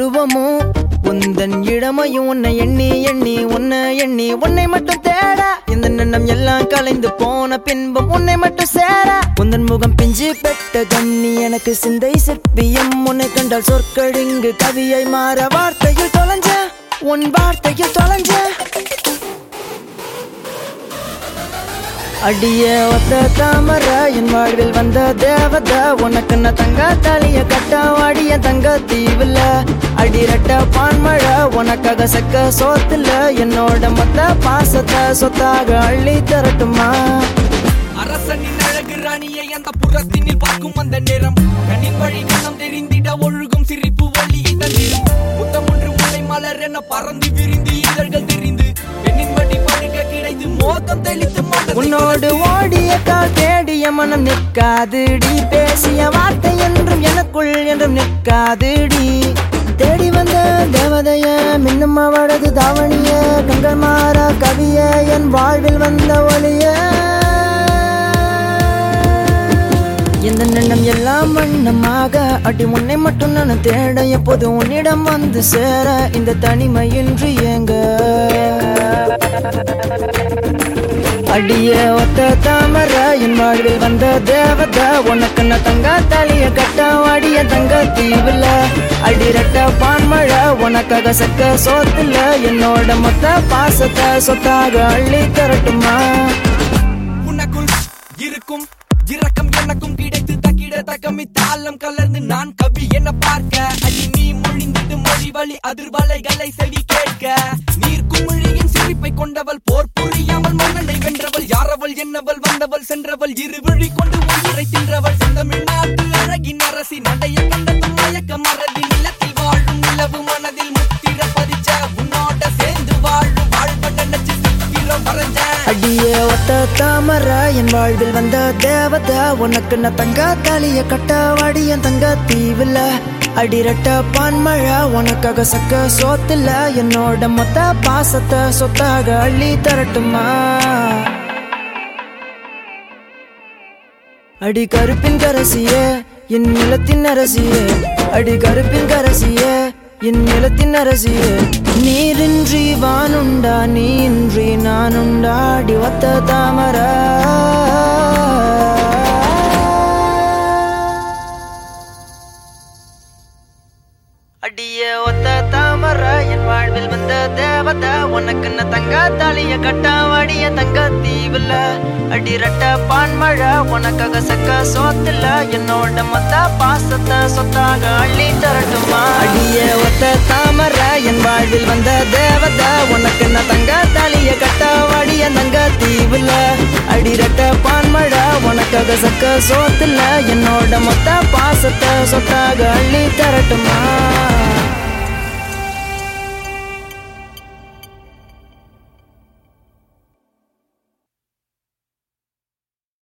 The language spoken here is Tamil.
பருவமும் உந்தன் இளமையும் உன்னை எண்ணி எண்ணி உன்னை எண்ணி உன்னை மட்டும் தேட. இந்த நன்னம் எல்லாம் கலைந்து போன பின்பும் உன்னை மட்டும் சேர. உந்தன் முகம் பிஞ்சு பெட்ட கண்ணி எனக்கு சிந்தை சிற்பியம். உன்னை கண்டால் சொற்கழுங்கு கவியை மாற வார்த்தையில் தொலைஞ்ச உன் வார்த்தையில் தொலைஞ்ச. அடிய ஒத்த தாமர என் வாழ்வில் வந்த தேவத உனக்கு நான் தங்க தாலிய கட்ட வாடிய தங்க தீவுல அடிரட்ட பான்மழை உனக்காக சக்க சோத்துல என்னோட மொத்த பாசத்தை சொத்தாக அள்ளி தரட்டுமா? அரசனின் அழகு ராணியை அந்த புறத்தினில் பார்க்கும் அந்த நேரம் கண்ணின் வழி கண்ணம் தெரிந்திட ஒழுகும் சிரிப்பு வழி தந்திடும் முத்தம் ஒன்று முளை மலர் என பறந்து விரிந்து இதழ்கள் தெரிந்து பெண்ணின் வழி படுக்க கிடைத்து மோகம் தெளித்து உன்னோடு தேடிய மனம் நிற்காதுடி. பேசிய வார்த்தை என்றும் எனக்குள் என்றும் நிற்காதுடி. தேடி வந்த தேவதைய மின்னும் அவளது தாவணிய கண்கள் மாற கவிய என் வாழ்வில் வந்த ஒளிய. இந்த நின்னம் எல்லாம் வண்ணமாக அடி உன்னை மட்டும் நான் தேட எப்போது உன்னிடம் வந்து சேர இந்த தனிமையின்றி எங்க அடிய ஒத்த தாமர என் வாழ்வில் வந்த தேவத. உனக்கு நான் தங்க தாலிய கட்ட வாடிய தங்க தீவுல அடிரட்ட பான்மழை உனக்காக சக்க சோத்துல. என்னோட மொத்த பாசத்தை சொத்தாக அள்ளி தரட்டுமா? உனக்குள் இருக்கும் இரக்கம் எனக்கும் கிடைத்து தக்கிட தக்கமி தாளம் கலர்ந்து நான் கவி என்ன பார்க்க. அடி நீ மொழிந்தது மொழி வழி அதிர்வலைகளை செவி கேட்க கொண்டு உயிரை தின்றவள் செந்தமிழ் நாட்டு அழகின் அரசி நடைய கண்டதும் மயக்க மறதி. நிலத்தில் வாழும் நிலவு மனதில் முத்திர பதிச்ச உன்னோட சேர்ந்து வாழும் வாழ்வ நினைச்சு சித்திரம் வரைஞ்ச. அடிய ஒத்த தாமர என் வாழ்வில் வந்த தேவத உனக்கு நான் தங்க தாலிய கட்ட வாடிய தங்க தீவுல அடிரட்ட பான்மழை உனக்காக சக்க சோத்துல என்னோட மொத்த பாசத்தை சொத்தாக அள்ளி தரட்டுமா? அடி கருப்பின் கரசியே என் நிலத்தின் அரசியே. அடி கருப்பின் கரசியே என் நிலத்தின் அரசியே. நீரின்றி வானுண்டா நீன்றி நானுண்டா அடி ஒத்த தாமர. அடிய ஒத்த வாழ்வில் வந்த தேவதை உனக்குன்னு தங்க தாலிய கட்டாவாடிய தங்க தீவுல அடிரட்ட பான்மழை உனக்காக சக்க சோத்துல என்னோட மொத்த பாசத்தை சொத்தாக அள்ளி தரட்டுமா? அடிய ஒத்த தாமர என் வாழ்வில் வந்த தேவதை உனக்குன்னு தங்க தாலிய கட்டாவாடிய தங்க தீவுல அடிரட்ட பான்மழை உனக்காக சக்க சோத்துல என்னோட மொத்த பாசத்தை சொத்தாக அள்ளி தரட்டுமா?